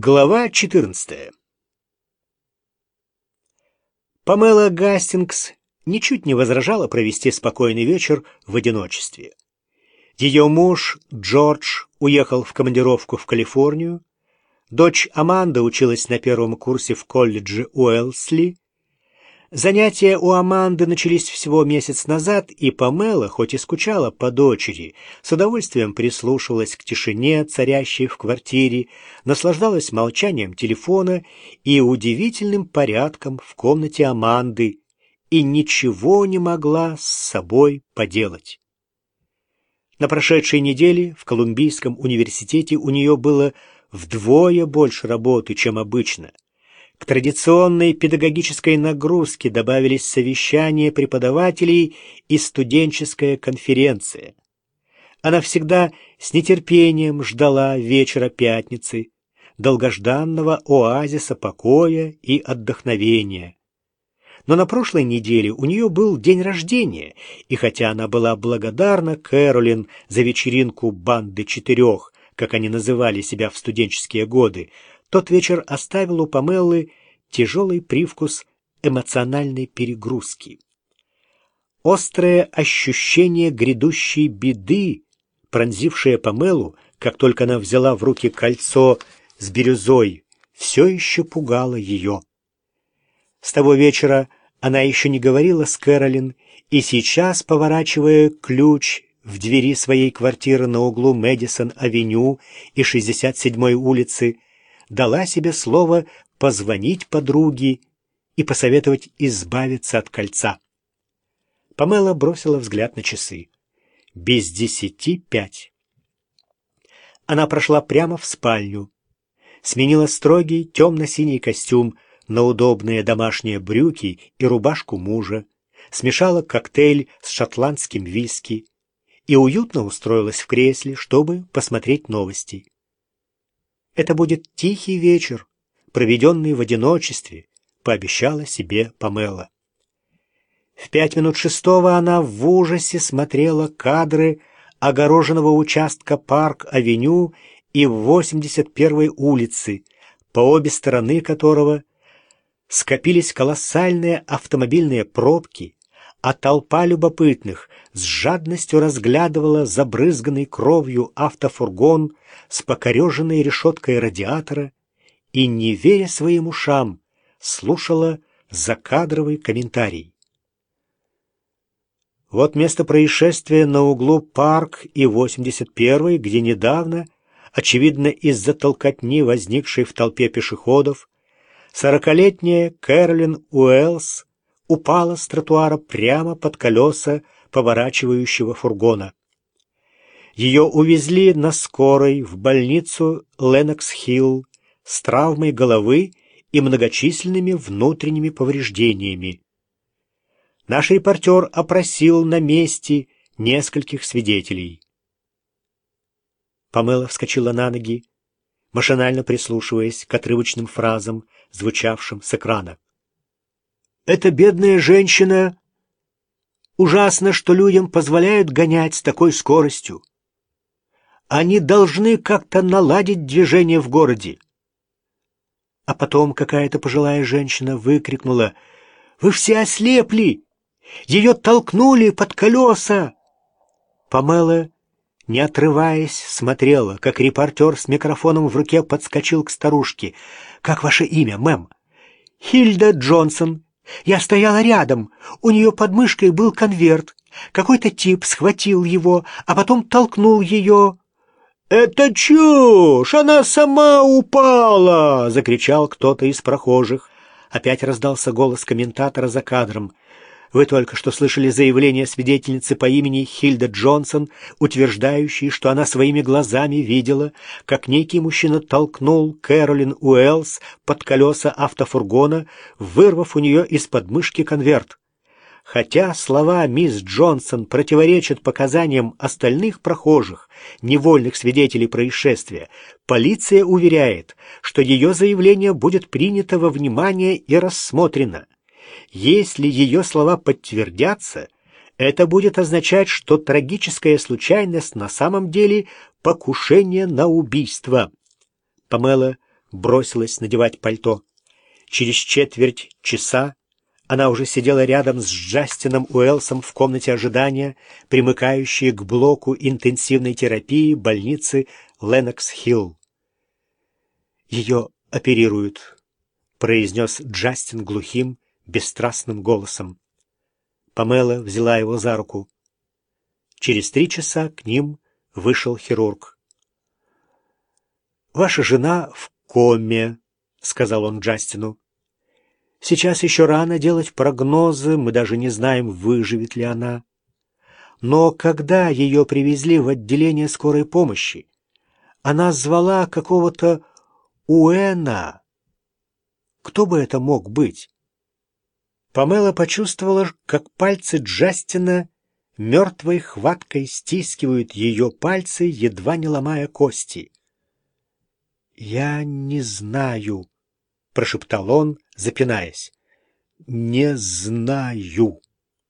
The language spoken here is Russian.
Глава 14 Памела Гастингс ничуть не возражала провести спокойный вечер в одиночестве. Ее муж Джордж уехал в командировку в Калифорнию, дочь Аманда училась на первом курсе в колледже Уэлсли, Занятия у Аманды начались всего месяц назад, и Памела, хоть и скучала по дочери, с удовольствием прислушивалась к тишине, царящей в квартире, наслаждалась молчанием телефона и удивительным порядком в комнате Аманды, и ничего не могла с собой поделать. На прошедшей неделе в Колумбийском университете у нее было вдвое больше работы, чем обычно — к традиционной педагогической нагрузке добавились совещания преподавателей и студенческая конференция. Она всегда с нетерпением ждала вечера пятницы, долгожданного оазиса покоя и отдохновения. Но на прошлой неделе у нее был день рождения, и хотя она была благодарна Кэролин за вечеринку банды четырех, как они называли себя в студенческие годы, тот вечер оставил у Памеллы тяжелый привкус эмоциональной перегрузки. Острое ощущение грядущей беды, пронзившее Памелу, как только она взяла в руки кольцо с бирюзой, все еще пугало ее. С того вечера она еще не говорила с Кэролин, и сейчас, поворачивая ключ в двери своей квартиры на углу Мэдисон-авеню и 67-й улицы, дала себе слово позвонить подруге и посоветовать избавиться от кольца. Памела бросила взгляд на часы. Без десяти пять. Она прошла прямо в спальню, сменила строгий темно-синий костюм на удобные домашние брюки и рубашку мужа, смешала коктейль с шотландским виски и уютно устроилась в кресле, чтобы посмотреть новости. Это будет тихий вечер, проведенный в одиночестве, пообещала себе Памела. В пять минут шестого она в ужасе смотрела кадры огороженного участка Парк-авеню и 81-й улицы, по обе стороны которого скопились колоссальные автомобильные пробки, а толпа любопытных с жадностью разглядывала забрызганный кровью автофургон с покореженной решеткой радиатора и, не веря своим ушам, слушала закадровый комментарий. Вот место происшествия на углу Парк и 81-й, где недавно, очевидно из-за толкотни, возникшей в толпе пешеходов, сорокалетняя Кэролин Уэллс упала с тротуара прямо под колеса поворачивающего фургона. Ее увезли на скорой в больницу Ленокс-Хилл с травмой головы и многочисленными внутренними повреждениями. Наш репортер опросил на месте нескольких свидетелей. Памела вскочила на ноги, машинально прислушиваясь к отрывочным фразам, звучавшим с экрана. Эта бедная женщина... Ужасно, что людям позволяют гонять с такой скоростью. Они должны как-то наладить движение в городе. А потом какая-то пожилая женщина выкрикнула «Вы все ослепли! Ее толкнули под колеса!» Памела, не отрываясь, смотрела, как репортер с микрофоном в руке подскочил к старушке. «Как ваше имя, мэм?» «Хильда Джонсон», я стояла рядом, у нее под мышкой был конверт. Какой-то тип схватил его, а потом толкнул ее. «Это чушь! Она сама упала!» — закричал кто-то из прохожих. Опять раздался голос комментатора за кадром. Вы только что слышали заявление свидетельницы по имени Хильда Джонсон, утверждающей, что она своими глазами видела, как некий мужчина толкнул Кэролин Уэллс под колеса автофургона, вырвав у нее из подмышки конверт. Хотя слова мисс Джонсон противоречат показаниям остальных прохожих, невольных свидетелей происшествия, полиция уверяет, что ее заявление будет принято во внимание и рассмотрено. Если ее слова подтвердятся, это будет означать, что трагическая случайность на самом деле покушение на убийство. Памела бросилась надевать пальто. Через четверть часа она уже сидела рядом с Джастином Уэлсом в комнате ожидания, примыкающей к блоку интенсивной терапии больницы Ленокс-Хилл. «Ее оперируют», — произнес Джастин глухим, бесстрастным голосом. Памела взяла его за руку. Через три часа к ним вышел хирург. «Ваша жена в коме», — сказал он Джастину. «Сейчас еще рано делать прогнозы, мы даже не знаем, выживет ли она. Но когда ее привезли в отделение скорой помощи, она звала какого-то Уэна. Кто бы это мог быть? Памела почувствовала, как пальцы Джастина мертвой хваткой стискивают ее пальцы, едва не ломая кости. «Я не знаю», — прошептал он, запинаясь. «Не знаю».